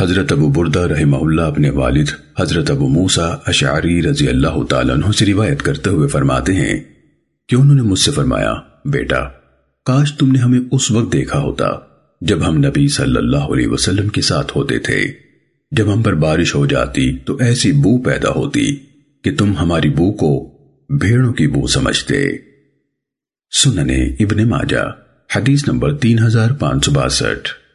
حضرت ابو بردہ رحمہ اللہ اپنے والد حضرت ابو موسیٰ اشعری رضی اللہ تعالیٰ عنہ سے روایت کرتے ہوئے فرماتے ہیں کہ انہوں نے مجھ سے فرمایا، بیٹا، کاش تم نے ہمیں اس وقت دیکھا ہوتا جب ہم نبی صلی اللہ علیہ وسلم کے ساتھ ہوتے تھے۔ جب ہم پر بارش ہو جاتی تو ایسی بو پیدا ہوتی کہ تم ہماری بو کو بھیڑوں کی بو سمجھتے۔ سننے ابن ماجہ، حدیث نمبر تین ہزار پانچ سو باسٹھ۔